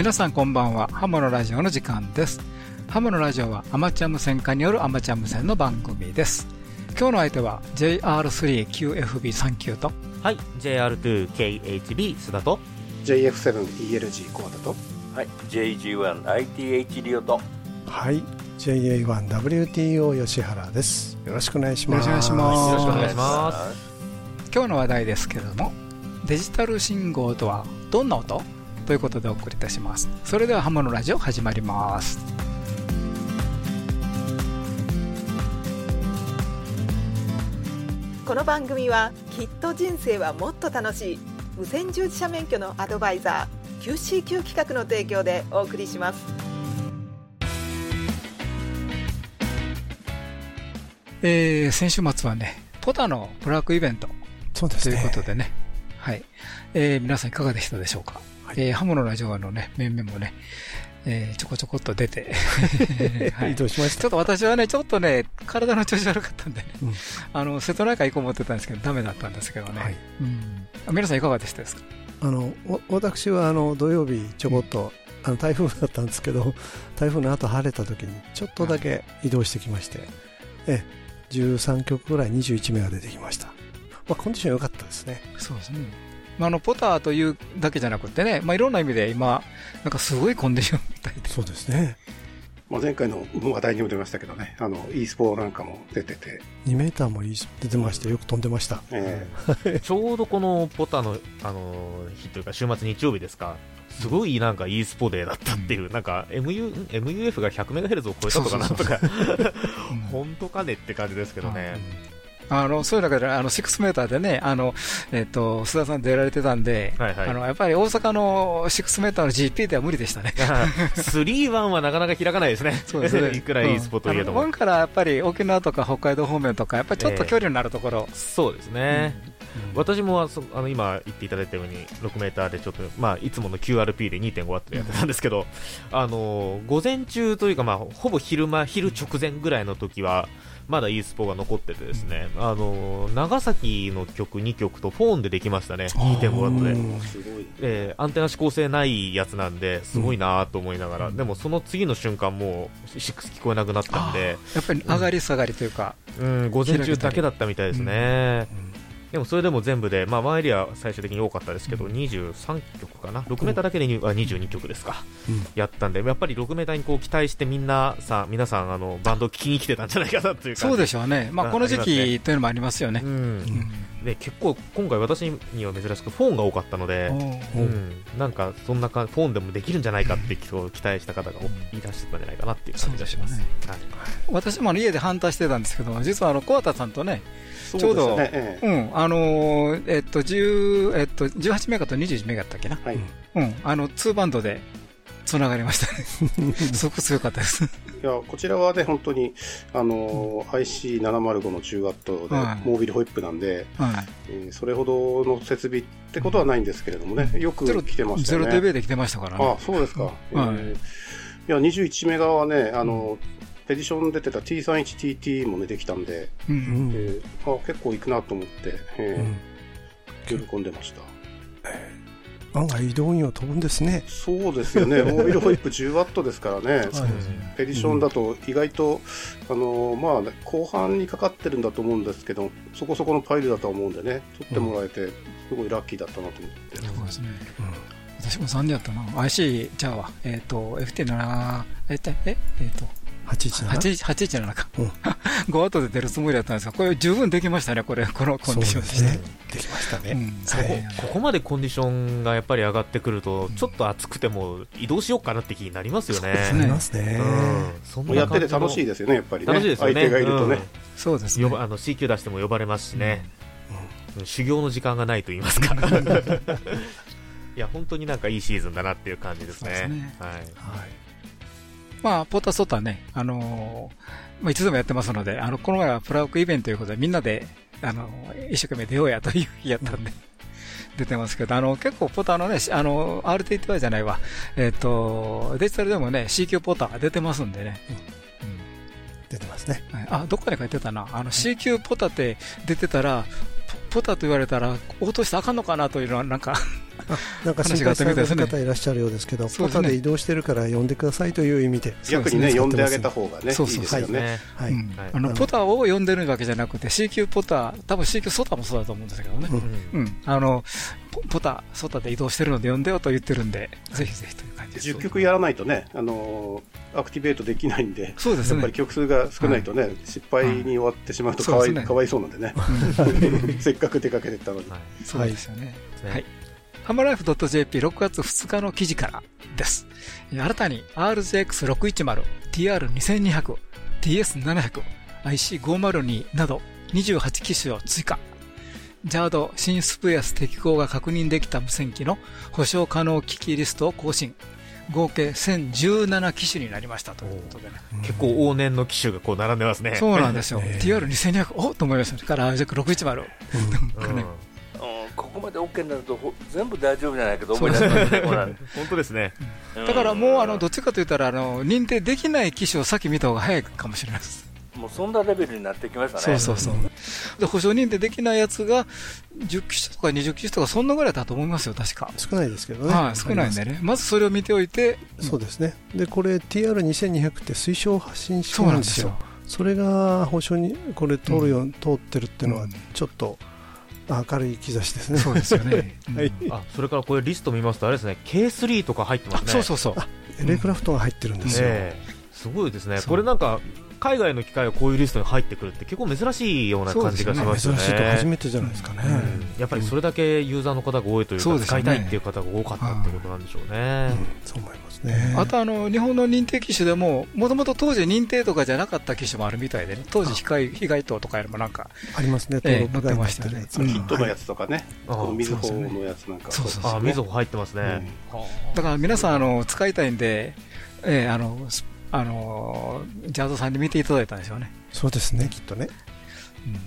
皆さんこんばんは。ハモのラジオの時間です。ハムのラジオはアマチュア無線化によるアマチュア無線の番組です。今日の相手は JR3QFB39 と。はい JR2KHB 須田と。JF7ELG コアだと。はい JG1ITH リオと。はい JA1WTO 吉原です。よろしくお願いします。よろしくお願いします。よろしくお願いします。今日の話題ですけれどもデジタル信号とはどんな音？ということでお送りいたします。それではハムのラジオ始まります。この番組はきっと人生はもっと楽しい。無線従事者免許のアドバイザー QCQ 企画の提供でお送りします。えー、先週末はねポタのブラックイベント。とそうですね。いうことでね。はい、えー皆さんいかがでしたでしょうか、えーハムのラジオのね面々もね、えーちょこちょこっと出て、はい。移動しました。ちょっと私はね、ちょっとね、体の調子悪かったんでね、うん。あの、瀬戸内海行こう思ってたんですけど、ダメだったんですけどね。はい。うん。あ皆さんいかがでしたですか？あのお私はあの土曜日ちょこっと、あの台風だったんですけど台風の後晴れた時にちょっとだけ移動してきまして、ええ13曲ぐらい21名が出てきました、まあ、コンディション良かったですね。そうですね。まあ、あの、ポターというだけじゃなくてね、まあ、いろんな意味で今、なんかすごいコンディションみたいで。そうですね。まあ、前回の話題にも出ましたけどね、あの、e スポなんかも出てて、2メーターも出てましてよく飛んでました。えちょうどこのポタの、あの日というか週末日曜日ですか。すごいなんか e スポデーだったっていう、なんか MU MUF が 100MHz を超えたとかなんとか。うん 本当かねって感じですけどね、あの、そういう中で、あの、6メーターでね、あの、えっ、と、須田さん出られてたんで、はいはいあの、やっぱり大阪の6メーターの GP では無理でしたね。3-1はなかなか開かないですねそうですね。いくら e スポといえども、うんからやっぱり沖縄とか北海道方面とか、やっぱりちょっと距離のあるところ。そうですね、私もそあの今言っていただいたように6メーターでちょっと、まあ、いつもの QRP で2.5ワットでやってたんですけど、あの午前中というか、まあ、ほぼ昼間昼直前ぐらいの時はまだ e スポが残っててですね、あの長崎の曲2曲とフォンでできましたね。2.5ワットで。えすごい。えーアンテナ指向性ないやつなんですごいなと思いながら、でもその次の瞬間もう6聞こえなくなったんで、やっぱり上がり下がりというか、うん、午前中だけだったみたいですね、でもそれでも全部で、まあ、前よりは最終的に多かったですけど、23曲かな、6メーターだけでにあ22曲ですか、うん。やったんで、やっぱり6メーターにこう期待して、みんなさ皆さんあの、バンド聴きに来てたんじゃないかなというそうでしょうね。まあ、あこの時期というのもありますよね。う。ん。うん。で結構、今回、私には珍しくフォンが多かったので、おう。ん、なんかそんなかフォンでもできるんじゃないかって期待した方がいらっしゃったんじゃないかなっていう感じがします。そうではい。私もあの家で反対してたんですけど、実はあの、小畑さんとね、ちょうどそうですね、えうん、あのーえっと、10、えっと、18メガと21メガだったっけな。うん、あの、2バンドで繋がりましたね。すごく強かったです。や、こちらはね、本当に、あの、IC705 の 10W で、はいモービルホイップなんで、はい。えーそれほどの設備ってことはないんですけれどもね、よくゼロ来てましたゼ。ロデベで来てましたからあね。そうですか。はいえーいや、21メガはね、あの、エディション出てた T31TT もね、できたんで、う。うんんえーあ結構行くなと思って、えーうん喜んでました。案外移動には飛ぶんですね。そうですよね、モービルホイップ 10W ですからね、はいエディションだと意外と、あのまあ、後半にかかってるんだと思うんですけど、そこそこのパイルだと思うんでね、取ってもらえて、すごいラッキーだったなと思って。そうですね。私も残念やったな。IC、じゃあわ。えっ、と、FT7、えっと、ええっ、と、817 8 817か。うん 5後で出るつもりだったんですが、これ十分できましたね、これ、このコンディションでした。そうですね。できましたね。うん、ここまでコンディションがやっぱり上がってくると、ちょっと暑くても移動しようかなって気になりますよね。そうですねありますね。うんやってて楽しいいですよね、やっぱりね、楽しいですよね。相手がいるとね。そうですね。呼ばあの CQ 出しても呼ばれますしね、うん修行の時間がないと言いますか。いや本当になんかいいシーズンだなっていう感じですね。そうですねはい。はい。まあ、ポーターソーターね、あのーまあ、いつでもやってますので、あの、この前はプラウクイベントということで、みんなで、あの、一生懸命出ようやという日やったんで、出てますけど、あの、結構ポーターのね、しあの、RTTY じゃないわ、えっ、と、デジタルでもね、CQ ポーター出てますんでね、出てますね。はい。あ、どっかに書いてたな。あの、CQ ポタって出てたら、ポポタと言われたら、応答してあかんのかなというのは、なんか、なんか心配される方いらっしゃるようですけど、ポタで移動してるから呼んでくださいという意味で、逆にね、呼んであげた方がね、そうそうそう。いいですよね。はい。あの、ポタを呼んでるわけじゃなくて、C 級ポタ、多分 C 級ソタもそうだと思うんですけどね。うん。あの、ポタ、ソタで移動してるので呼んでよと言ってるんで、ぜひぜひという感じです。10曲やらないとね、あのアクティベートできないんで、そうですね、やっぱり曲数が少ないとね、失敗に終わってしまうとかわい,、かわいそうなんでね、せっかく出かけてったのに。そうですよね。はい。ハマライフ .jp6 月2日の記事からです。新たに RJX610、TR2200、TS700、IC502 など28機種を追加。ジャード新スプエアス適合が確認できた無線機の保証可能機器リストを更新。合計1017機種になりましたということでね。結構往年の機種がこう並んでますね。そうなんですよ。TR2200、おっと思いました。から RJ610。ここまで OK になると全部大丈夫じゃないけど思い出しますね、本当ですね。だからもうあのどっちかと言ったらあの認定できない機種を先見た方が早いかもしれないです。もうそんなレベルになってきましたね。そうそうそう。で、保証認定できないやつが、10機種とか20機種とか、そんなぐらいだと思いますよ、確か。少ないですけどね。はい、少ないんでね。まずそれを見ておいて。そうですね。で、これ TR2200 って推奨発信式なんですよ。それが保証に、これ通るよ、うん、通ってるっていうのは、ちょっと、明るい兆しですね。そうですよね。はい。あ、それからこれリスト見ますとあれですね、K3 とか入ってますね。そうそうそう。エレクラフトが入ってるんですよ。すごいですね。これなんか海外の機械がこういうリストに入ってくるって結構珍しいような感じがしますよね。珍しいと初めてじゃないですかね、やっぱりそれだけユーザーの方が多いというか、使いたいっていう方が多かったってことなんでしょうね。そう思いますね。あとあの日本の認定機種でももともと当時認定とかじゃなかった機種もあるみたいでね、当時被害被害等とかよりもなんかありますね。登録がましたね。ヒットのやつとかね、みずほのやつなんか。そうそうそう。あ、みずほ入ってますね。だから皆さんあの使いたいんで、えー、あのあのジャードさんに見ていただいたんでしょうね。そうですね、きっとね。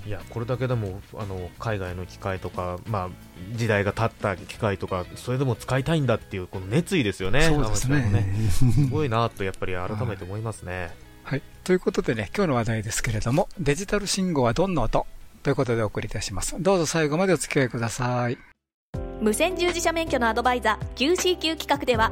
いやこれだけでもあの海外の機械とか、まあ、時代が経った機械とかそれでも使いたいんだっていうこの熱意ですよね、そうですね。ね。すごいなとやっぱり改めて思いますね。はい、ということでね今日の話題ですけれどもデジタル信号はどんな音？ということでお送りいたします。どうぞ最後までお付き合いください。無線従事者免許のアドバイザー QCQ 企画では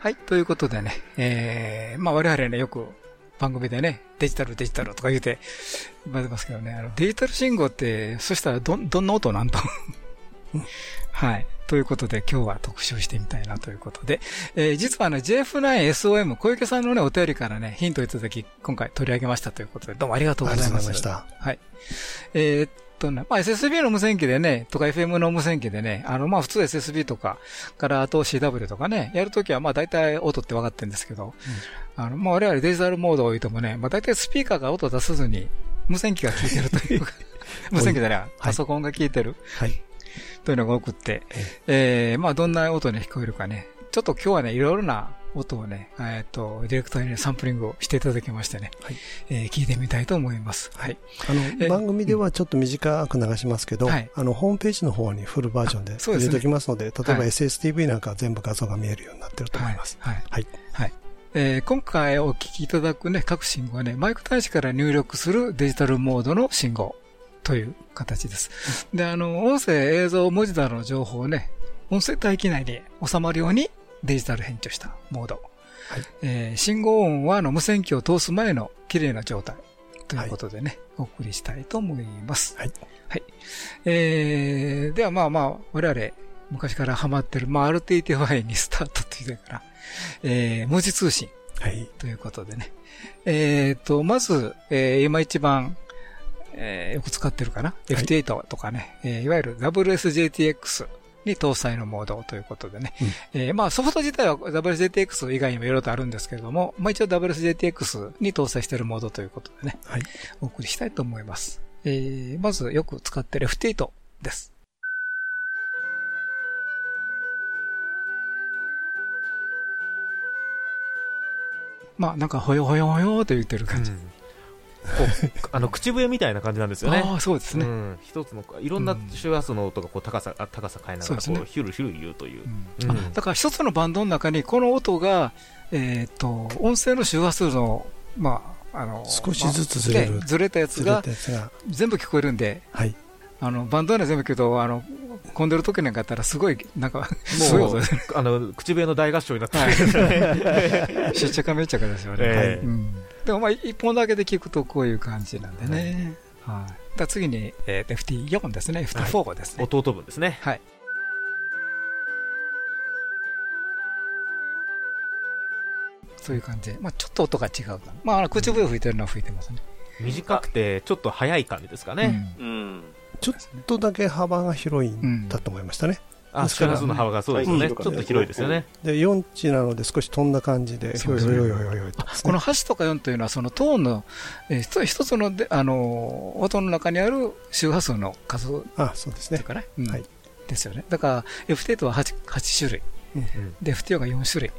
はい。ということでね、えー、まあ我々ね、よく番組でね、デジタルデジタルとか言うて言われますけどね、あの、デジタル信号って、そしたらど、どんな音なんと はい。ということで、今日は特集してみたいなということで、えー、実はあの JF9SOM 小池さんのね、お便りからね、ヒントをいただき、今回取り上げましたということで、どうもありがとうございました。はい。えー、とね、まあ SSB の無線機でね、とか FM の無線機でね、あのまあ普通 SSB とか、からあと CW とかね、やるときはまあ大体音って分かってるんですけど、うん、あのまあ我々デジタルモードを置いてもね、まあ大体スピーカーが音出さずに、無線機が聞いてるというか、無線機じゃない、パソコンが聞いてる。はい。というのが多くって、えー、まあどんな音に聞こえるかね、ちょっと今日はね、いろいろな音をね、えっ、ー、と、ディレクターに、ね、サンプリングをしていただきましてね、はい、えー、聞いてみたいと思います。はい。あの、番組ではちょっと短く流しますけど、はい、あの、ホームページの方にフルバージョンで入れておきますので、でね、例えば SSTV なんかは全部画像が見えるようになってると思います。はい。はい。はい。えー、今回お聞きいただくね、各信号はね、マイク端子から入力するデジタルモードの信号という形です。で、あの、音声、映像、文字などの情報をね、音声帯域内に収まるようにデジタル編著したモード。はいえー、信号音はあの無線機を通す前の綺麗な状態ということでね、はい、お送りしたいと思います。はい。はい。えー、ではまあまあ、我々昔からハマってる、まあ RTTY にスタートというから、えー、文字通信。はい。ということでね。えっ、ー、と、まず、えー、今一番、えー、よく使ってるかな、はい、?FT8 とかね、えー、いわゆる WSJTX に搭載のモードということでね。うん、え、まあソフト自体は WSJTX 以外にもいろいろとあるんですけれども、まあ一応 WSJTX に搭載しているモードということでね。はい。お送りしたいと思います。えー、まずよく使っている FT8 です。まあなんかほよほよほよと言ってる感じ。うんあの口笛みたいな感じなんですよね。ああ、そうですね。うん、一つのいろんな周波数の音がこう高さあ高さ変えながらこそうヒュルヒュル言うという。うんあだから一つのバンドの中にこの音が、えっ、と、音声の周波数の、まあ、あの、少しずつずれるまあねずれたやつがたやつが、全部聞こえるんで、はい。あの、バンドは全部聞くと、あの、混んでる時なんかやったらすごい、なんか、もう。あの口笛の大合唱になってるんですよね。しっちゃかめっちゃかですよね。ええうんでもまあ、一本だけで聞くとこういう感じなんでね。はい。だから次に、えー、FT4 ですね。FT4 ですね。弟分ですね。はい。そういう感じで。まあ、ちょっと音が違うな。まあ口笛を吹いてるのは吹いてますね。短くてちょっと速い感じですかね。うん。ちょっとだけ幅が広いんだと思いましたね。あ、ですから周波数の幅がそうですよね。うんちょっと広いですよね。で、4値なので少し飛んだ感じで、この8とか4というのは、そのトーンの、えー一つので、あのー音の中にある周波数の数あ、そうですねはいですよね。だから、FT8 は 8, 8種類。うんで、FT4 が4種類。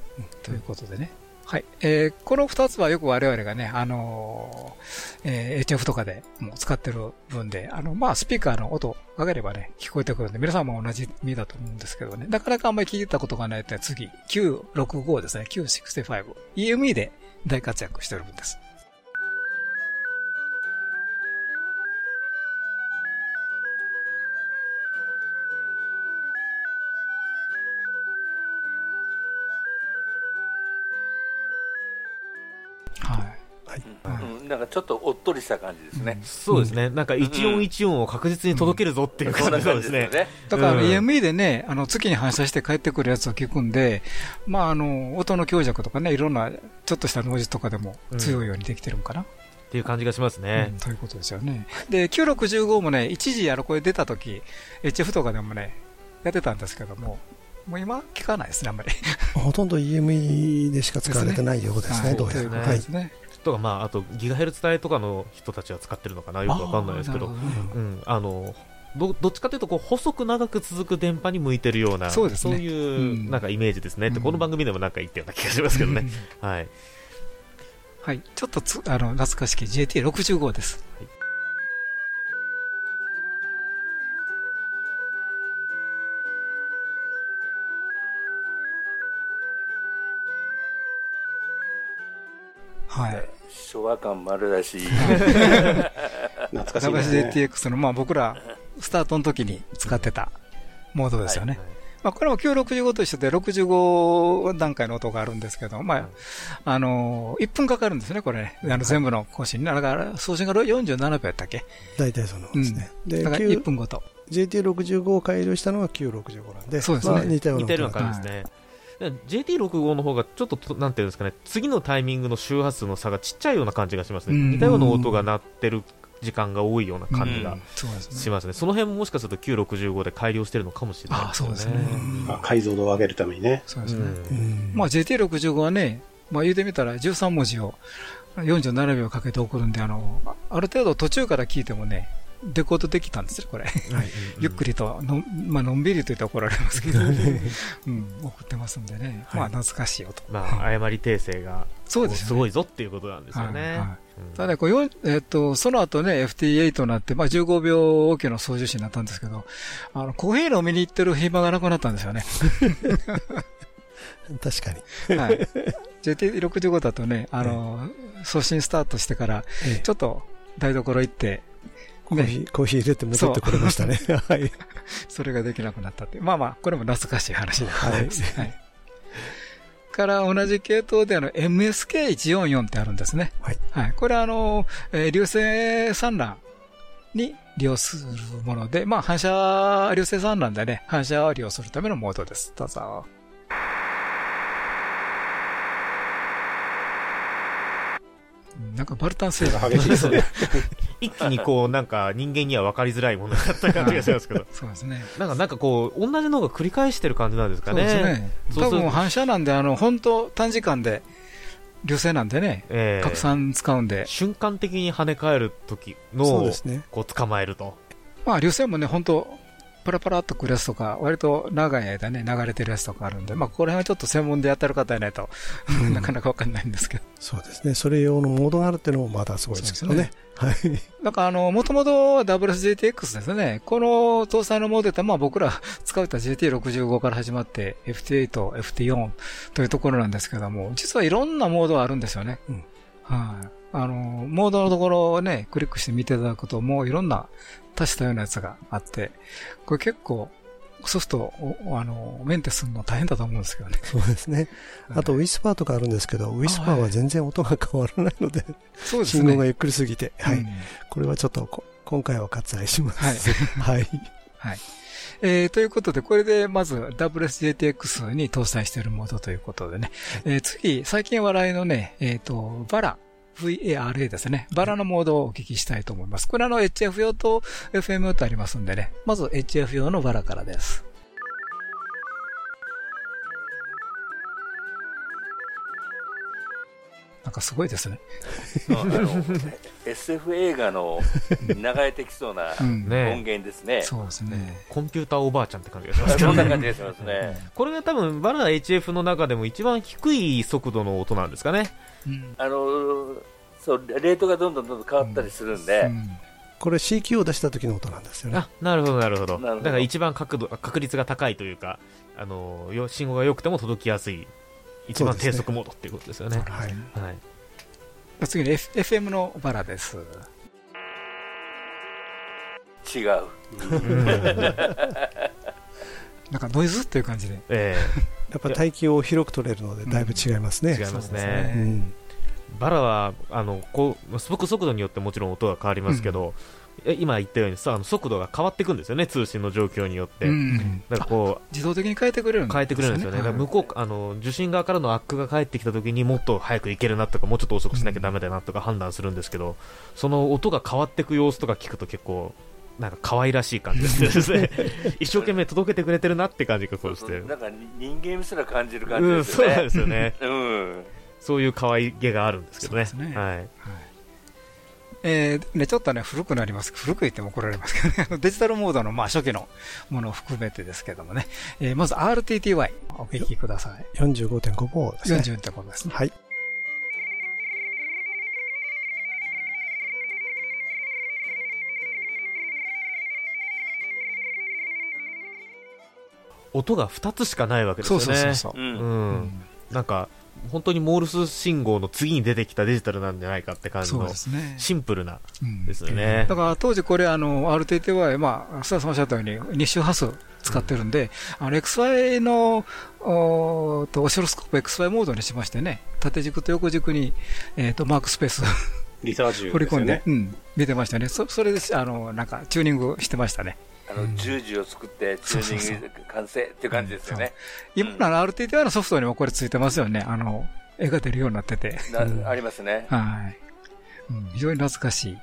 ということでね。はい。えーこの二つはよく我々がね、あのーえー HF とかでも使ってる分で、あの、まあ、スピーカーの音かければね、聞こえてくるんで、皆さんも同じ意味だと思うんですけどね、なかなかあんまり聞いたことがないって次、965ですね、965。EME で大活躍してるんです。なんかちょっとおっとりした感じですね。そうですね。なんか1414を確実に届けるぞっていう感じですね。ね。だから EME でね、あの月に反射して帰ってくるやつを聞くんで、まああの、音の強弱とかね、いろんなちょっとしたノイズとかでも強いようにできてるんかな。っていう感じがしますねうん。ということですよね。で、9615もね、一時あの、これ出た時、HF とかでもね、やってたんですけども、もう今聞かないですね、あんまり。ほとんど EME でしか使われてないようですね、どうやら。うです。ね。とか、まあ、あと、ギガヘルツ帯とかの人たちは使ってるのかなよくわかんないですけど。どねうん、あの、どどっちかというとこう細く長く続く電波に向いてるようなそうね。いううん。なんかイメージですね、ってうん。この番組でもなんか言ったような気がしますけどね、はい、はい。ちょっとつ、あの、懐かしき JT65 です。はい。昭和感もあるだし、懐かしいですね。WJTX の、まあ僕ら、スタートの時に使ってたモードですよね。まあこれも965と一緒で65段階の音があるんですけど、まあ、あのー、1分かかるんですね、これね。あの全部の更新に。だから、送信が47秒やったっけ？大体そのですね。で、だから1分ごと。JT65 を改良したのが965なんで、そうですねまあ似たような感じですね。で JT65 の方がちょっとと、なんていうんですかね、次のタイミングの周波数の差がちっちゃいような感じがしますね。うん似たような音が鳴ってる時間が多いような感じが。しますね。その辺ももしかすると965で改良してるのかもしれないあそうですね。あ解像度を上げるためにね。そうですね。まあ JT65 はね、まあ言うてみたら13文字を47秒かけて送るんで、あの、ある程度途中から聞いてもね、デコードできたんですよ、これ。ゆっくりとの、まあのんびりと言って怒られますけど、うん、送ってますんでね。まあ懐かしい音。まあ、誤り訂正がそうですすごいぞっていうことなんですよね。はいはいうんただね、こうえっと、その後ね、FT8 になって、まあ15秒おきの操縦士になったんですけど、あの、コーヒー飲みに行ってる暇がなくなったんですよね。確かに。はい。JT65 だとね、あの、送信スタートしてから、ええちょっと台所行って、コーヒー、コーヒー入れて戻ってくれましたね。はい。それができなくなったって。まあまあ、これも懐かしい話で。はいはい。から同じ系統であの MSK144 ってあるんですね。はい。はい。これはあの、えー流星産卵に利用するもので、まあ反射、流星産卵でね、反射を利用するためのモードです。どうぞ。うんなんかバルタン製なんか激しいですね。一気にこう、なんか人間には分かりづらいものだった感じがしますけど、そうですね。なんか、なんかこう、同じのが繰り返してる感じなんですかそうね。ですね。多分反射なんで、あの、本当短時間で、流星なんでね、ええ拡散使うんで、瞬間的に跳ね返る時そうのですね。こう捕まえると。まあ流星もね、本当パラパラっとくるやつとか、割と長い間ね、流れてるやつとかあるんで、まあ、ここら辺はちょっと専門でやってる方いないと、なかなかわかんないんですけど。そうですね。それ用のモードがあるっていうのもまたすごいですけどね。はい。なんかあの、もともと WSGTX ですね。この搭載のモデルって、まあ僕ら使うた GT65 から始まって FT8、FT4 というところなんですけども、実はいろんなモードがあるんですよね。うん。はい、あ。の、モードのところをね、クリックして見ていただくと、もういろんな足したようなやつがあって、これ結構、ソフト、あの、メンテするの大変だと思うんですけどね。そうですね。あと、ウィスパーとかあるんですけど、ウィスパーは全然音が変わらないので、そうですね。信号がゆっくりすぎて、はい。これはちょっと、今回は割愛します。はい。はい。はい。えー、ということで、これでまず WSJTX に搭載しているモードということでね。えー、次、最近話題のね、えっ、ー、と、バラ VARA ですね。バラのモードをお聞きしたいと思います。これあの HF 用と FM 用とありますんでね。まず HF 用のバラからです。なんかすごいですね。SF 映画の流れてきそうな音源ですね。そうですね。コンピューターおばあちゃんって感じがしますね。そんな感じがしますね。これが多分、バラ HF の中でも一番低い速度の音なんですかね。あのそうレートがどんどんどんどん変わったりするんで、これ CQ を出した時の音なんですよね。あ、なるほど、なるほど。だから一番角度、確率が高いというか、あの、信号が良くても届きやすい、一番低速モードっていうことですよね。ねはい。はい。次に、F、FM のバラです。違う。なんかノイズっていう感じで。ええーやっぱ大気を広く取れるので、だいぶ違いますね。違いますね。うん、バラはあのこう速速度によってもちろん音が変わりますけど、うん、今言ったようにさあの速度が変わっていくんですよね、通信の状況によって。うん、だからこう自動的に変えてくれるんです変えてくれるんですよね。だから向こうあの受信側からのアックが返ってきたときにもっと早く行けるなとか、もうちょっと遅くしなきゃだめだなとか判断するんですけど、その音が変わっていく様子とか聞くと結構なんか可愛らしい感じですね 一生懸命届けてくれてるなって感じがこうしてなんか人間すら感じる感じですよね、うん、そうですよね、うん、そういう可愛げがあるんですけどねねはい、はいえー、ね、ちょっとね、古くなります。古く言っても怒られますけどね。デジタルモードの、まあ、初期のものを含めてですけどもね。えー、まず RTTY、お聞きください。45.5ボーですね。45.5ですね。はい。音が2つしかないわけですよね。そうそうそうそう。うん。なんか、本当にモールス信号の次に出てきたデジタルなんじゃないかって感じの、シンプルなですよね。だから当時これ、あの、RTTY、まあ、須田さんおっしゃったように、日周波数使ってるんで、うん、あの、XY の、おと、オシロスコープ XY モードにしましてね、縦軸と横軸に、えっ、ー、と、マークスペースリサーチ、ね、振り込んで、うん、見てましたね。そそれで、あの、なんか、チューニングしてましたね。あの十字を作ってチューニング完成っていう感じですよね。今の RTTY のソフトにもこれついてますよね。あの、絵が出るようになってて。ありますね。はい。非常に懐かしい。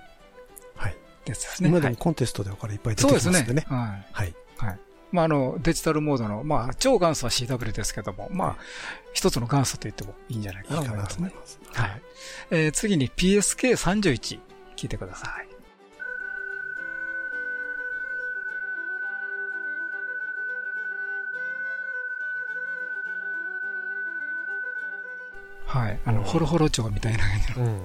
はい。ですね。今でもコンテストでこれいっぱい出てきますんでね。はい。はい。はい。まあ、あの、デジタルモードの、まあ、超元祖は CW ですけども、まあ、一つの元祖と言ってもいいんじゃないかなと思いますね。はい。え次に PSK31 聞いてください。はい。あの、ホロホロ調みたいな。感じの。うん。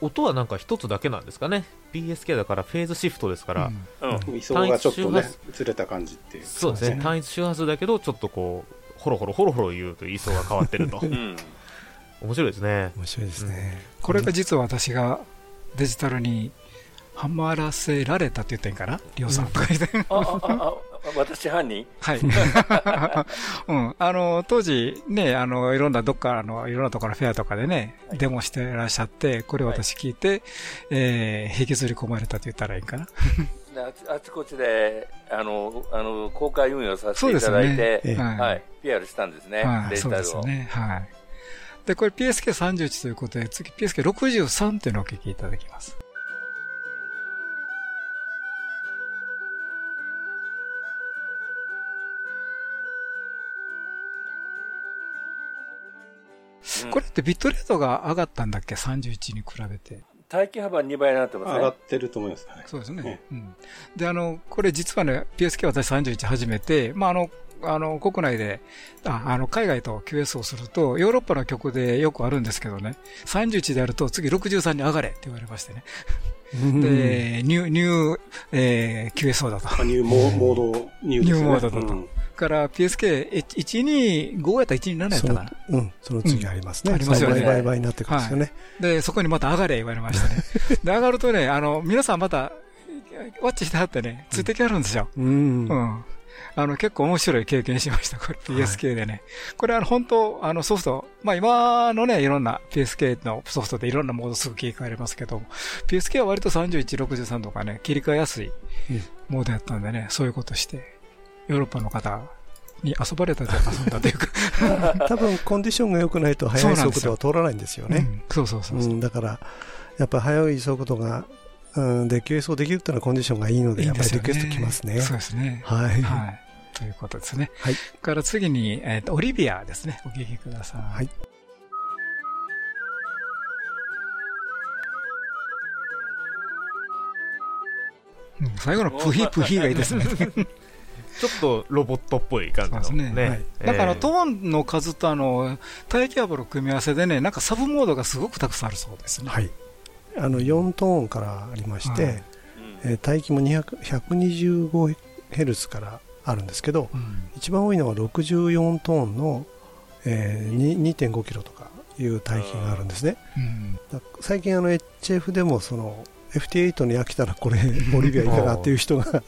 音はなんか一つだけなんですかね。PSK だからフェーズシフトですから、うん、位相がちょっとねずれた感じっていう。そうですね。単一周波数だけどちょっとこうホロホロホロホロ言うと位相が変わってると、うん、面白いですね。面白いですね、うん、これが実は私がデジタルにハマらせられたって言ってんかな、りょうさんとか言って。あああ私犯人？はい。うん。あの、当時、ね、あの、いろんなどっか、あの、いろんなところのフェアとかでね、はい、デモしてらっしゃって、これを私聞いて、はい、えー、引きずり込まれたと言ったらいいかな？あちこちで、あの、あの、公開運用させていただいて、ね、はい、PR したんですね、はい、デジタルを。そうですね。はい。で、これ PSK31 ということで、次 PSK63 っていうのをお聞きいただきます。これってビットレートが上がったんだっけ ?31 に比べて。待機幅2倍になってますね。上がってると思います、そうですね。うん。で、あの、これ実はね、PSK 私31始めて、まあ、あの、あの、国内で、ああの、海外と QS をすると、ヨーロッパの曲でよくあるんですけどね、31でやると次63に上がれって言われましてね。で、ニュー、ニュー、えー、QSO だと。ニューモード、ニュー、ニューモードだと。うん、から PSK125 やったら127やったかな？うん、その次ありますね。ありますよね。倍々になってくるんですよね、で、そこにまた上がれ言われましたね。で、上がるとね、あの、皆さんまた、ワッチしてはってね、ついてきはるんですよ。うん。うんあの、結構面白い経験しました。これ PSK でね。はい、これあの、本当、あの、ソフト、まあ今のね、いろんな PSK のソフトでいろんなモードすぐ切り替えれますけど、PSK は割と31、63とかね、切り替えやすいモードやったんでね、そういうことして、ヨーロッパの方に遊ばれたと遊んだというか 多分コンディションが良くないと速い速度は通らないんですよね。そうそうそう、うん、だから、やっぱ速い速度が、うん、で QS をできるっていうのはコンディションがいいので、やっぱりリクエストきますね。そうですね。はい。はいということですね。はい。から次に、えっ、ー、と、オリビアですね。お聞きください。はい。最後のプヒプヒがいいですね。ちょっとロボットっぽい感じですね。ね。はい。だからトーンの数とあの、帯域幅の組み合わせでね、なんかサブモードがすごくたくさんあるそうですね。はい。あの、4トーンからありまして、はい、えー、帯域も125ヘルツからあるんですけど、うん、一番多いのは64トーンの、えー、2.5キロとかいう帯域があるんですね、うん、最近あの HF でもその FT8 に飽きたらこれボリビアいかがっていう人が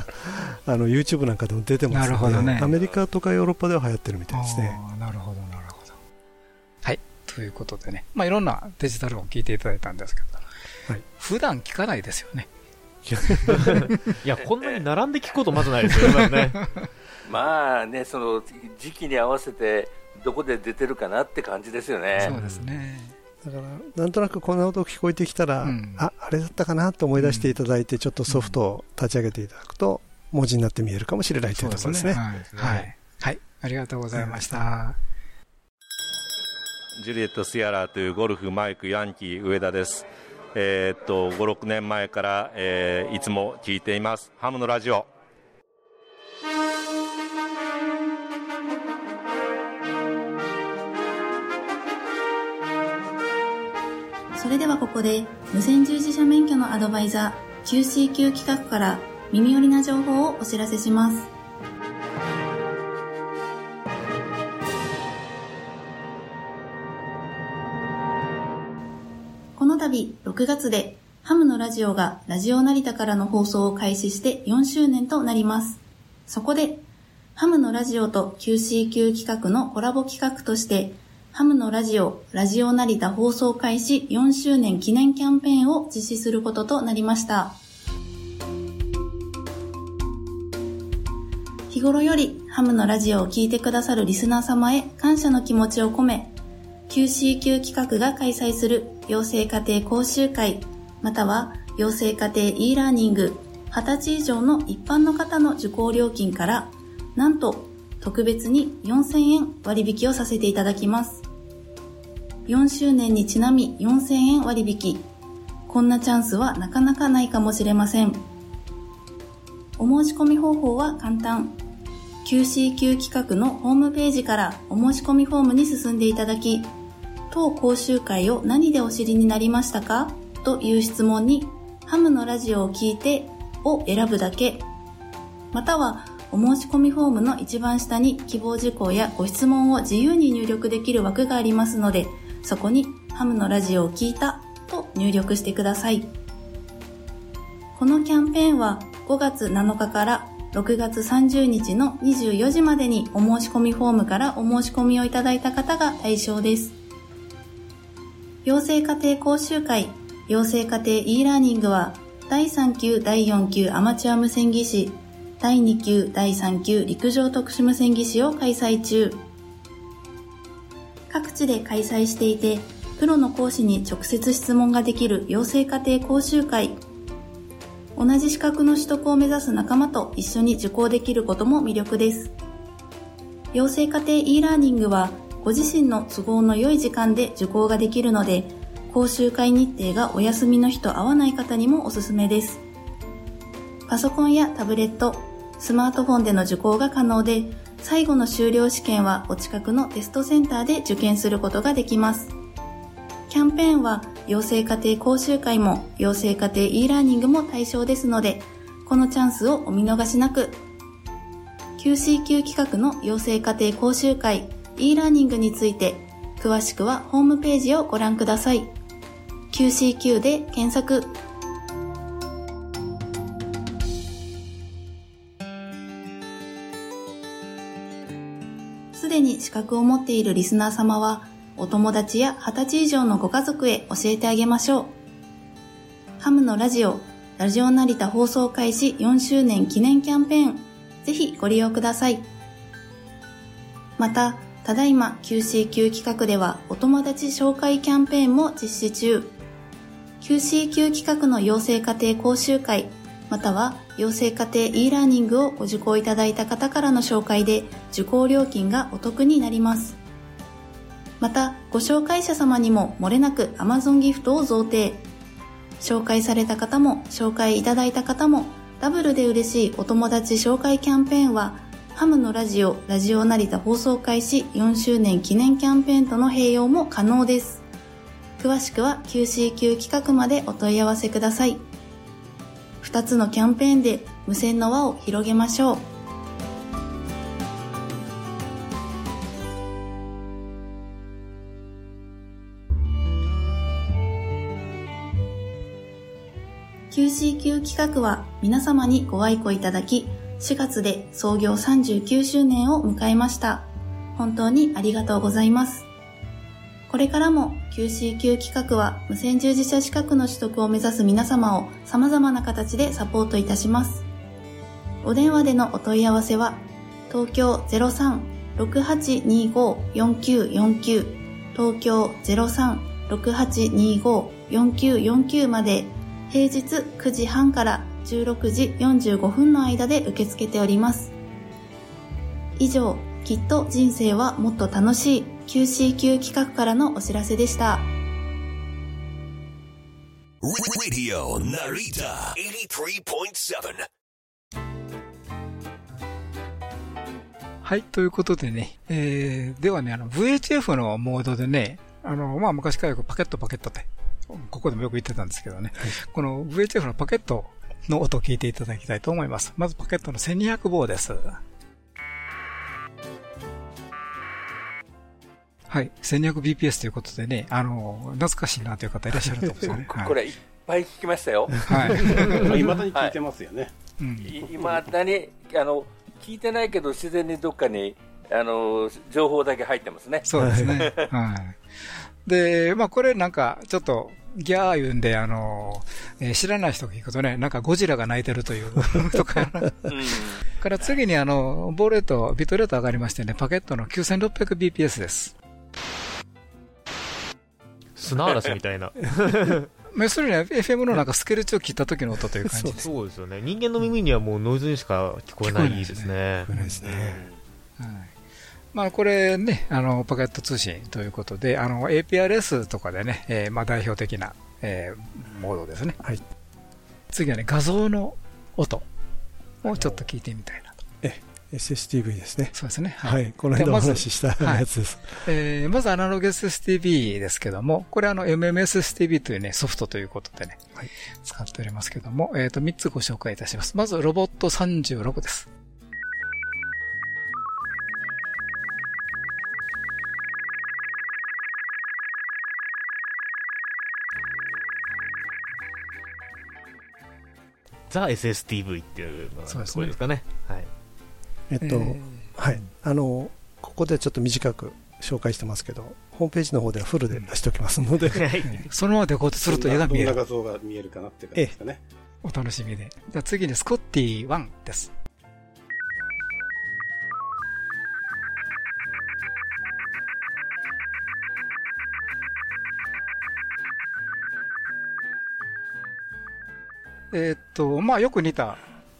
あの YouTube なんかでも出てますので、ね、アメリカとかヨーロッパでは流行ってるみたいですね。なるほどなるほど。はい。ということでね、まあ、いろんなデジタルを聞いていただいたんですけど、はい、普段聞かないですよね。いや、こんなに並んで聞くことまずないですよね。まあね、その時期に合わせて、どこで出てるかなって感じですよね。そうですね。だから、なんとなくこんな音聞こえてきたら、うん、あ、あれだったかなと思い出していただいて、ちょっとソフトを立ち上げていただくと、文字になって見えるかもしれないというところですね。はい。はい。ありがとうございました。ジュリエット・スヤラーというゴルフ、マイク、ヤンキー、上田です。えー、っと、5、6年前から、えー、いつも聞いています。ハムのラジオ。それではここで、無線従事者免許のアドバイザー QCQ 企画から耳寄りな情報をお知らせします。この度6月でハムのラジオがラジオ成田からの放送を開始して4周年となります。そこで、ハムのラジオと QCQ 企画のコラボ企画として、ハムのラジオ、ラジオ成田放送開始4周年記念キャンペーンを実施することとなりました。日頃よりハムのラジオを聴いてくださるリスナー様へ感謝の気持ちを込め、QCQ 企画が開催する養成家庭講習会、または養成家庭 e ラーニング、20歳以上の一般の方の受講料金から、なんと特別に4000円割引をさせていただきます。4周年にちなみ4000円割引。こんなチャンスはなかなかないかもしれません。お申し込み方法は簡単。QCQ 企画のホームページからお申し込みフォームに進んでいただき、当講習会を何でお知りになりましたか？という質問に、ハムのラジオを聞いてを選ぶだけ。または、お申し込みフォームの一番下に希望事項やご質問を自由に入力できる枠がありますので、そこにハムのラジオを聞いたと入力してください。このキャンペーンは5月7日から6月30日の24時までにお申し込みフォームからお申し込みをいただいた方が対象です。養成家庭講習会、養成家庭 e ラーニングは、第3級、第4級アマチュア無線技師、第2級、第3級陸上特殊無線技師を開催中。各地で開催していて、プロの講師に直接質問ができる養成家庭講習会。同じ資格の取得を目指す仲間と一緒に受講できることも魅力です。養成家庭 e ラーニングはご自身の都合の良い時間で受講ができるので、講習会日程がお休みの日と合わない方にもおすすめです。パソコンやタブレット、スマートフォンでの受講が可能で、最後の修了試験はお近くのテストセンターで受験することができます。キャンペーンは養成家庭講習会も養成家庭 e ラーニングも対象ですので、このチャンスをお見逃しなく。QCQ 企画の養成家庭講習会 e ラーニングについて、詳しくはホームページをご覧ください。QCQ で検索。に資格を持っているリスナー様は、お友達や20歳以上のご家族へ教えてあげましょう。ハムのラジオ、ラジオ成田放送開始4周年記念キャンペーン、ぜひご利用ください。また、ただいま QCQ 企画ではお友達紹介キャンペーンも実施中。QCQ 企画の養成家庭講習会、または養成家庭 e ラーニングをご受講いただいた方からの紹介で受講料金がお得になります。また、ご紹介者様にも漏れなく Amazon ギフトを贈呈。紹介された方も、紹介いただいた方も、ダブルで嬉しいお友達紹介キャンペーンは、ハムのラジオ、ラジオ成田放送開始4周年記念キャンペーンとの併用も可能です。詳しくは QCQ 企画までお問い合わせください。2つのキャンペーンで無線の輪を広げましょう。QCQ 企画は皆様にご愛顧いただき、4月で創業39周年を迎えました。本当にありがとうございます。これからも QCQ 企画は無線従事者資格の取得を目指す皆様を様々な形でサポートいたします。お電話でのお問い合わせは、東京03-6825-4949東京03-6825-4949まで平日9時半から16時45分の間で受け付けております。以上、きっと人生はもっと楽しい QCQ 企画からのお知らせでした。はい、ということでね、えー、ではね、あの、VHF のモードでね、あの、まあ、昔からよくパケットパケットってここでもよく言ってたんですけどね、はい、この VHF のパケットの音を聞いていただきたいと思います。まずパケットの1200棒です。はい。1200bps ということでね、あの、懐かしいなという方いらっしゃると思うんですよね。これいっぱい聞きましたよ。はい。いまだに聞いてますよね。いまだに、あの、聞いてないけど自然にどっかに、あの、情報だけ入ってますね。そうですね。はい。で、まあこれなんか、ちょっと、ギャー言うんで、あの、えー、知らない人が聞くとね、なんかゴジラが泣いてるというとか、うん、から次にあの、ボーレート、ビットレート上がりましてね、パケットの 9600bps です。砂嵐みたいな。要するに FM のなんかスケルチを切った時の音という感じそうですよね。人間の耳にはもうノイズにしか聞こえないですね。聞こえないですね。はいまあ、これね、あの、パケット通信ということで、あの、APRS とかでね、えー、まあ代表的な、えー、モードですね。はい。次はね、画像の音をちょっと聞いてみたいな SSTV ですね。そうですね。はい。この間お話ししたやつです。まず,、えー、まずアナログ SSTV ですけども、これあの MMSSTV というね、ソフトということでね、はい、使っておりますけども、えっ、ー、と、3つご紹介いたします。まず、ロボット36です。ザ・ SSTV っていうのがこれですかね。はい。えっと、えー、はい。あの、ここでちょっと短く紹介してますけど、ホームページの方ではフルで出しておきますので、そのままでこうすると絵が見える。どんな画像が見えるかなって感じですかね。お楽しみで。じゃあ次にスコッティ1です。えー、っと、まあよく似た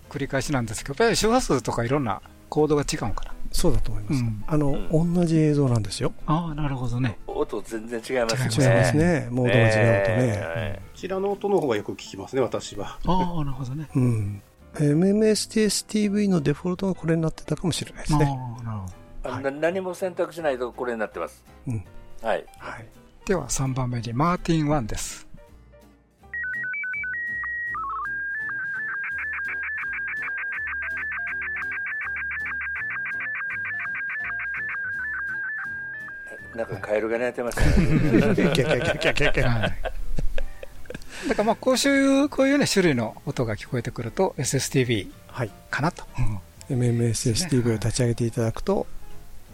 繰り返しなんですけど、やっぱり周波数とかいろんなコードが違うかな。そうだと思います。うん、あの、うん、同じ映像なんですよ。ああ、なるほどね。同音全然違いますね。違いますね。モードが違うとね。こちらの音の方がよく聞きますね、私は。ああ、なるほどね。うん。MMSTSTV のデフォルトがこれになってたかもしれないですね。なるほど。はい、何も選択しないとこれになってます。うん。はい。はい。では3番目にマーティン1です。なんかカエルが鳴いてましたね。だからまあこういう、こういうね、種類の音が聞こえてくると SSTV かなと。はい、MMSSTV を立ち上げていただくと、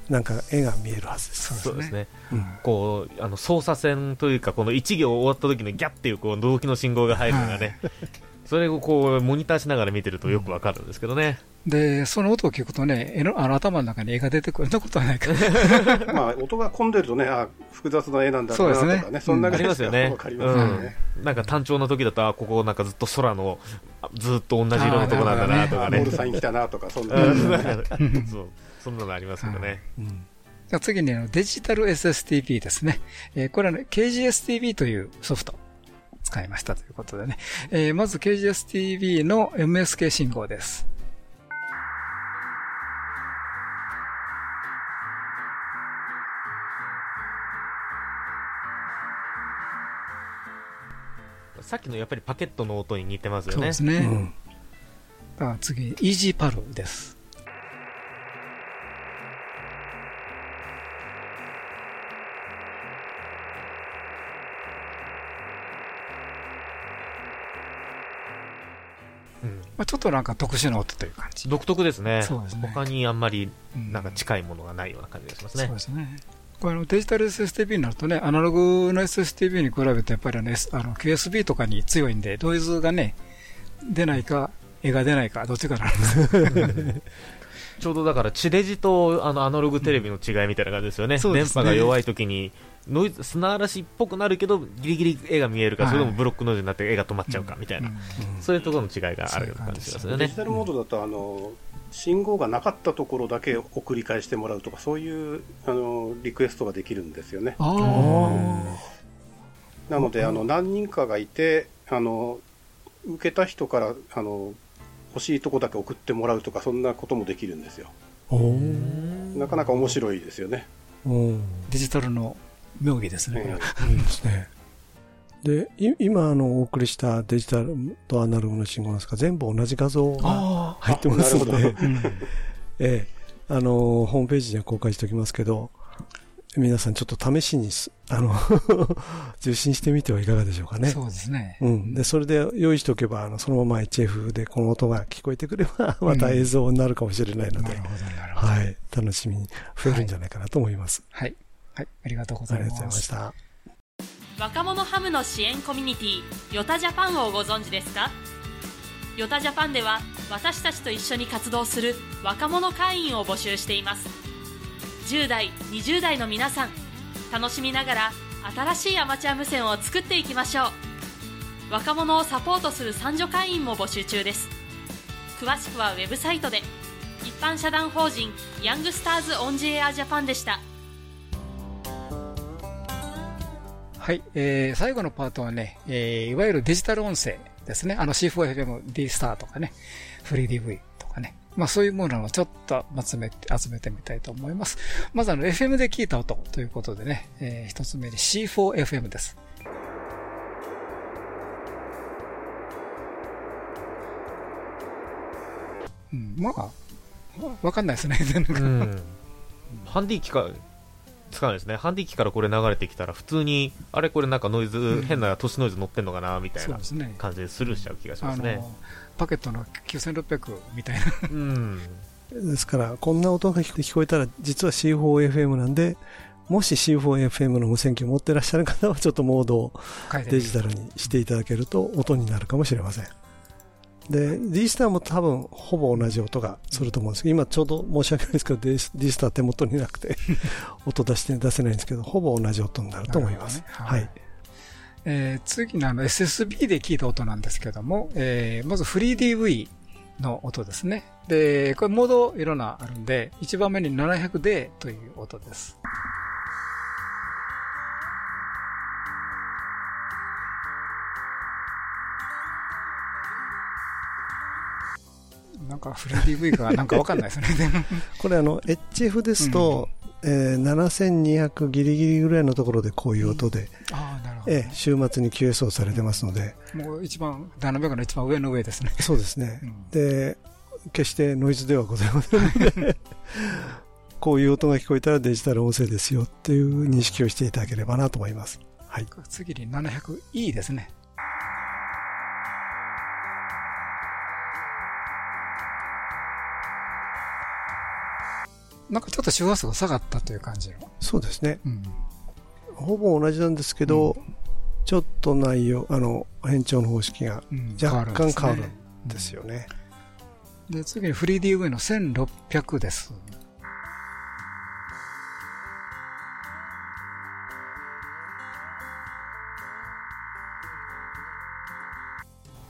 なんか絵が見えるはずです。そうですね。うん、こう、あの、操作線というか、この1行終わった時のギャッっていう、こう、動機の信号が入るのがね、それをこう、モニターしながら見てるとよくわかるんですけどね。で、その音を聞くとね、絵のあの頭の中に絵が出てくるなことはないから。まあ、音が混んでるとね、あ複雑な絵なんだろうなとかね、そねそんな感じですよね。わかりますよね、うん。なんか単調の時だと、あ、ここなんかずっと空の、ずっと同じ色のとこなんだなとかね。ボールサイン来たなとか、そんな。そう、そんなのありますけどね。うんじゃ次にデジタル SSTV ですね。えー、これはね、KGSTV というソフト使いましたということでね。えー、まず KGSTV の MSK 信号です。さっきのやっぱりパケットの音に似てますよね。そうですね。うん、次、イージーパルです。まあ、ちょっとなんか特殊な音という感じ。独特ですね。そうですね。他にあんまりなんか近いものがないような感じがしますね。そうですね。これのデジタル SSTV になるとね、アナログの SSTV に比べてやっぱりね、あの QSB とかに強いんで、ノイズがね、出ないか、絵が出ないか、どっちかなんです ちょうどだから、地デジとあのアナログテレビの違いみたいな感じですよね。うん、ね。電波が弱い時にノイズ砂嵐っぽくなるけどギリギリ絵が見えるか、はい、それともブロックノイズになって絵が止まっちゃうかみたいな、うんそういうところの違いがあるような感じしますよね。デジタルモードだとあの信号がなかったところだけ送り返してもらうとかそういうあのリクエストができるんですよね。なのであの何人かがいてあの受けた人からあの欲しいとこだけ送ってもらうとかそんなこともできるんですよ。なかなか面白いですよね。デジタルの妙義ですね。ですね。で、今あのお送りしたデジタルとアナログの信号なんですが、全部同じ画像が入ってますので、ええ、あの、ホームページには公開しておきますけど、皆さんちょっと試しに、あの 受信してみてはいかがでしょうかね。そうですね。うん。で、それで用意しておけば、あの、そのまま HF でこの音が聞こえてくれば、また映像になるかもしれないので、はい。楽しみに増えるんじゃないかなと思います。はい、はいはい、ありがとうございます。ありがとうございました。若者ハムの支援コミュニティ、ヨタジャパンをご存知ですか？ヨタジャパンでは私たちと一緒に活動する若者会員を募集しています。10代、20代の皆さん、楽しみながら新しいアマチュア無線を作っていきましょう。若者をサポートする三女会員も募集中です。詳しくはウェブサイトで。一般社団法人ヤングスターズオンジエアジャパンでした。はい、えー、最後のパートはね、えー、いわゆるデジタル音声ですね。あの C4FM、D スターとかね、フリー DV とかね。まあそういうものをちょっと集めて、集めてみたいと思います。まずあの FM で聞いた音ということでね、えー、一つ目に C4FM です。うん、まあ、わかんないですね、全然。ハンディ機械使うんですね。ハンディ機からこれ流れてきたら、普通に、あれこれなんかノイズ、うん、変な都市ノイズ乗ってんのかな、みたいな感じでスルーしちゃう気がしますね。パケットの9600みたいな。うん。ですから、こんな音が聞こえたら、実は C4FM なんで、もし C4FM の無線機を持ってらっしゃる方は、ちょっとモードをデジタルにしていただけると音になるかもしれません。で、D スターも多分ほぼ同じ音がすると思うんですけど、今ちょうど申し訳ないですけど、D スター手元になくて 音出して出せないんですけど、ほぼ同じ音になると思います。ね、はい。えー、次のあの SSB で聞いた音なんですけども、えー、まずフリー DV の音ですね。で、これモードいろんなあるんで、一番目に 700D という音です。かフル DV かなんかわかんないですね。これあの、HF ですと、うん、えー、7200ギリギリぐらいのところでこういう音で、うん、あなるほど、えー、週末に QSO されてますので。もう一番、ダイナミカの一番上の上ですね。そうですね。うん、で、決してノイズではございませんので こういう音が聞こえたらデジタル音声ですよっていう認識をしていただければなと思います。はい。次に 700E ですね。なんかちょっと周波数が下がったという感じの。そうですね。うん、ほぼ同じなんですけど、うん、ちょっと内容、あの、変調の方式が若干変わるんですよね。で、ね、次にフリー DV の1600です。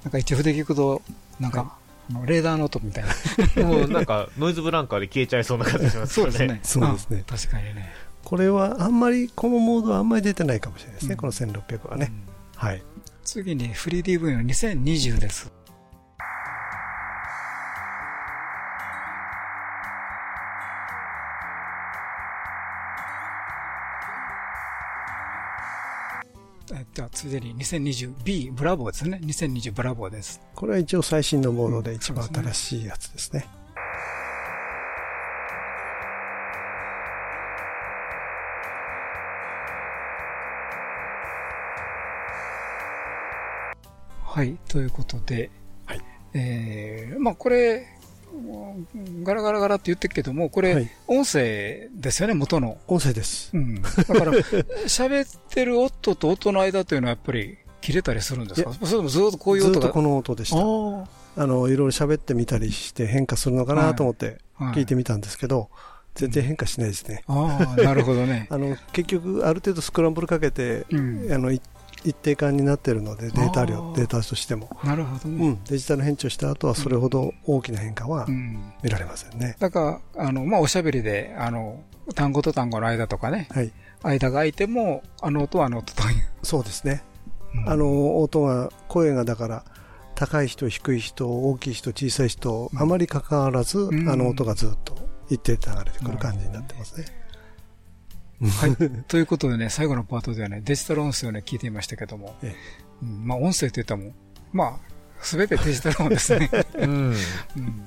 なんか一で聞くと、なんか、レーダーの音みたいな。もうなんか、ノイズブランカーで消えちゃいそうな感じしますよね。そうですね。そうですね。確かにね。これはあんまり、このモードはあんまり出てないかもしれないですね、うん、この1600はね。うん、はい。次にフリー DV の2020です。では、ついでに 2020B ブラボーですね。2020ブラボーです。これは一応最新のモードで一番新しいやつですね。はい、ということで、はい、えー、まあこれ、ガラガラガラって言ってるけども、これ、音声ですよね、元の。音声です。うん。だから、喋ってる音と音の間というのはやっぱり切れたりするんですか？それともずっとこういう音がずっとこの音でした。あの、いろいろ喋ってみたりして変化するのかなと思って聞いてみたんですけど、はいはい全然変化しないですね。ああ、なるほどね。あの、結局、ある程度スクランブルかけて、うん、あの、一定感になっているので、データ量、データとしても。なるほどね。うん。デジタル変調した後は、それほど大きな変化は見られませんね。だから、あの、まあ、おしゃべりで、あの、単語と単語の間とかね。はい。間が空いても、あの音はあの音という。そうですね。うん、あの、音が、声がだから、高い人、低い人、大きい人、小さい人、あまり関わらず、うん、あの音がずっと一定で流れてくる感じになってますね。はい。ということでね、最後のパートではね、デジタル音声をね、聞いてみましたけども、ええうん、まあ、音声って言ったらもまあ、すべてデジタル音ですね。うん。うん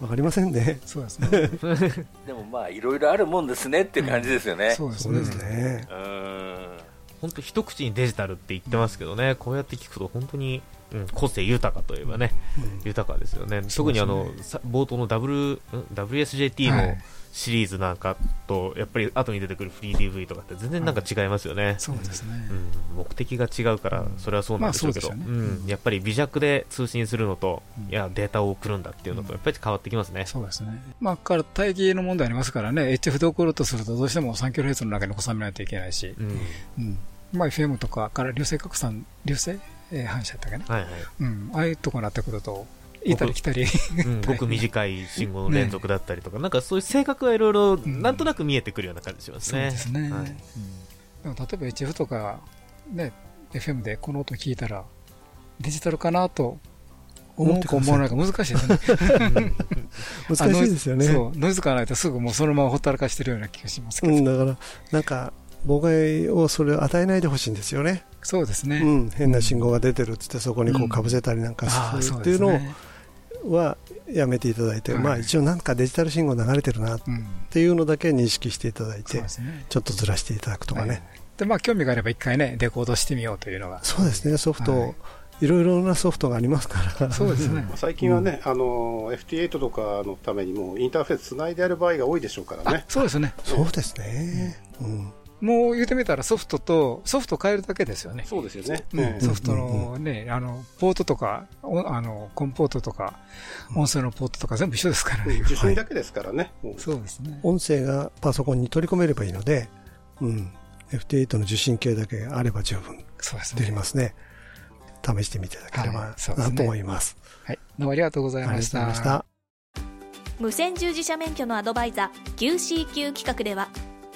わかりませんね。そうですね。でもまあ、いろいろあるもんですねっていう感じですよね。そうですね。うん。本当一口にデジタルって言ってますけどね、こうやって聞くと本当に、うん、個性豊かといえばね、うん、豊かですよね。特にあの、冒頭の W、WSJT の、はいシリーズなんかとやっぱり後に出てくるフリー DV とかって全然なんか違いますよね、はい、そうですね、うん、目的が違うからそれはそうなんでしょうけど、まあね、うん、やっぱり微弱で通信するのと、いやデータを送るんだっていうのとやっぱり変わってきますね、そうですね、まあ、から帯域の問題ありますからね。HF で送ろうとするとどうしても 3kHz の中に収めないといけないし、うん。うん。まあ、FM とかから流星拡散流星、えー、反射だっけね、はいはい。うん、ああいうところになってくると行ったり来たり、うん、ごく短い信号の連続だったりとか、ね、なんかそういう性格がいろいろなんとなく見えてくるような感じしますね。そうですね、はい、うん、でも例えば HF とか、ね、FM でこの音聞いたらデジタルかなと思うか思わないか難しいですね。難しいですよね。そう、ノイズがないとすぐもうそのままほったらかしてるような気がしますけど。うん、だから、なんか、妨害をそれを与えないでほしいんですよね。そうですね。うん、変な信号が出てるっつってそこにこうかぶせたりなんかするっていうのを、はやめていただいて、はい、まあ一応なんかデジタル信号流れてるなっていうのだけ認識していただいて、うんね、ちょっとずらしていただくとかね。はい、で、まあ興味があれば一回ね、レコードしてみようというのが。そうですね、ソフト、はいいろいろなソフトがありますから。そうですね。最近はね、うん、あの、FT8 とかのためにもインターフェースつないである場合が多いでしょうからね。そうですね。そうですね。うん。もう言ってみたらソフトと、ソフト変えるだけですよね。そうですよね。うん、ソフトのね、あの、ポートとか、あの、コンポートとか、音声のポートとか全部一緒ですからね。受信だけですからね。そうですね。音声がパソコンに取り込めればいいので、うん。FT8 の受信系だけあれば十分できますね。試してみていただければなと思います。はい。どうもありがとうございました。ありがとうございました。無線従事者免許のアドバイザー QCQ 企画では、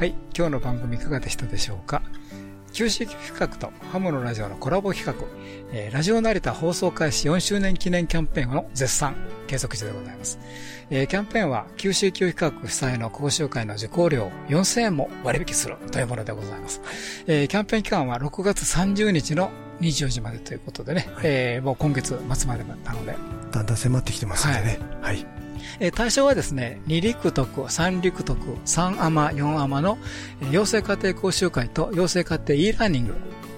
はい今日の番組いかがでしたでしょうか？QC 企画とハムのラジオのコラボ企画、えー、ラジオ成田放送開始4周年記念キャンペーンの絶賛継続中でございます。えー、キャンペーンは QC 企画主催の講習会の受講料4000円も割引するというものでございます。えー、キャンペーン期間は6月30日の24時までということでね、はい、えー、もう今月末までなので。だんだん迫ってきてますんでね。はい、はいえ対象はですね、2陸徳、3陸徳、3アマ、4アマの養成家庭講習会と養成家庭 e ラーニング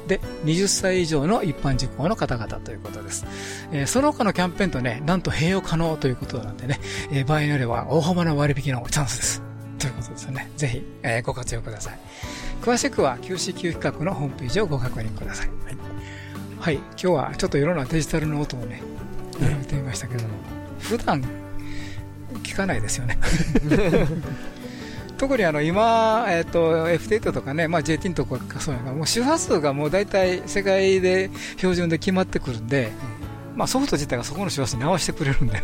で20歳以上の一般受講の方々ということです。えー、その他のキャンペーンとね、なんと併用可能ということなんでね、えー、場合によれば大幅な割引のチャンスです。ということですよね。ぜひ、えー、ご活用ください。詳しくは QCQ 企画のホームページをご確認ください。はい。はい、今日はちょっといろんなデジタルの音をね、並べてみましたけども、普段聞かないですよね。特にあの今、えーと、F8 とかね、まあ、J10 とかそういうのもう周波数がもう大体世界で標準で決まってくるんで、まあ、ソフト自体がそこの周波数に合わせてくれるんでね。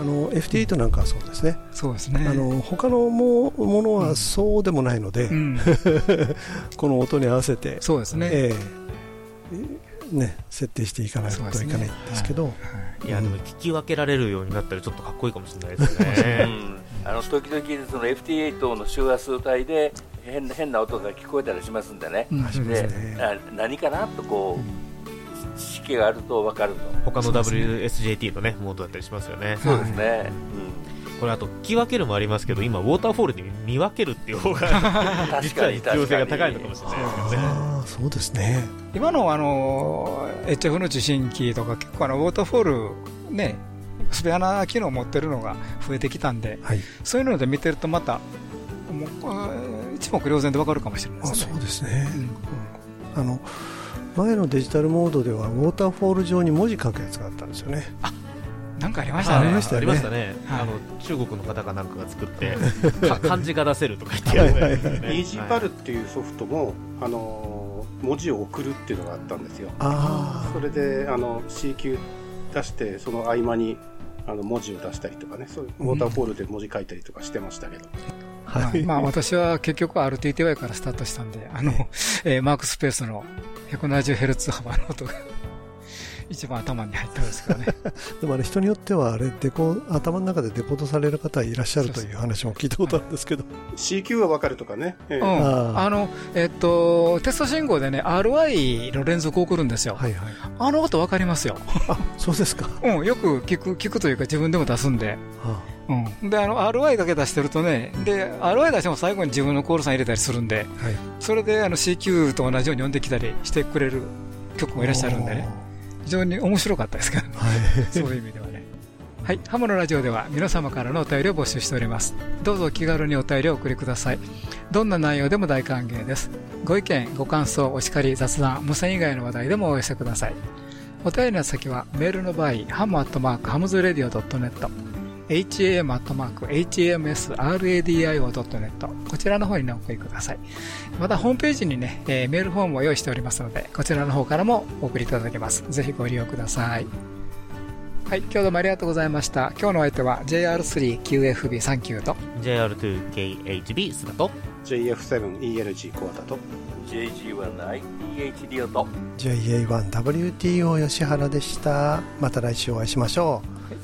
あの FT8 なんかはそうですね、そうですね。あの他のもものはそうでもないので、うん、この音に合わせて、そうですね、えーね、設定していかないといけないんですけど、ね。はい。いや、でも聞き分けられるようになったらちょっとかっこいいかもしれないですね。あの時々その FT8 の周波数帯で変変な音が聞こえたりしますんでね、うん、で、ね、何かなとこう、知識があると分かると。他の WSJT の、ね、モードだったりしますよね。そうですね、うんこれあと聞き分けるもありますけど今ウォーターフォールで見分けるっていう方が 実は必要性が高いのかもしれないですね。そうですね今のあの HF の受信機とか結構あのウォーターフォールねスペアナ機能を持ってるのが増えてきたんで、はい、そういうので見てるとまたもう一目瞭然で分かるかもしれないですね。そうですね、うん、あの前のデジタルモードではウォーターフォール上に文字書くやつがあったんですよね。あなんかありましたね。ありましたね。あの中国の方かなんかが作って漢字が出せるとか言ってやる、ね。イージーパルっていうソフトもあの文字を送るっていうのがあったんですよ。あそれであの C 級出してその合間にあの文字を出したりとかね、そうウォーターフォールで文字書いたりとかしてましたけど。はい、まあ私は結局 RTTY からスタートしたんで、あの、えー、マークスペースの 170Hz 幅の音が一番頭に入ったんですけどね。でもあれ人によってはあれデコ頭の中でデコードされる方いらっしゃるという話も聞いたことあるんですけど、はい、C 級は分かるとかね、えー、うん、あのえっとテスト信号でね RI の連続送るんですよ、はいはい、あの音分かりますよ。あそうですか、うん、よく聞く聞くというか自分でも出すんで、はあうん、であの RI だけ出してるとね、で RI 出しても最後に自分のコールさん入れたりするんで、はい、それであの CQ と同じように読んできたりしてくれる曲もいらっしゃるんでね。非常に面白かったですから、ね、はい、そういう意味ではね。はい、ハモのラジオでは皆様からのお便りを募集しております。どうぞ気軽にお便りをお送りください。どんな内容でも大歓迎です。ご意見、ご感想、お叱り、雑談、無線以外の話題でもお寄せください。お便りの先はメールの場合、 ham アットマーク hamsradio .net ham.hamsradio.net こちらの方に、ね、お送りください。またホームページにね、えー、メールフォームを用意しておりますので、こちらの方からもお送りいただけます。ぜひご利用ください。はい、今日どうもありがとうございました。今日のお相手は JR3QFB39 と JR2KHB スダと JF7ELG コアタと JG1IPH リオと JA1WTO 吉原でした。また来週お会いしましょう。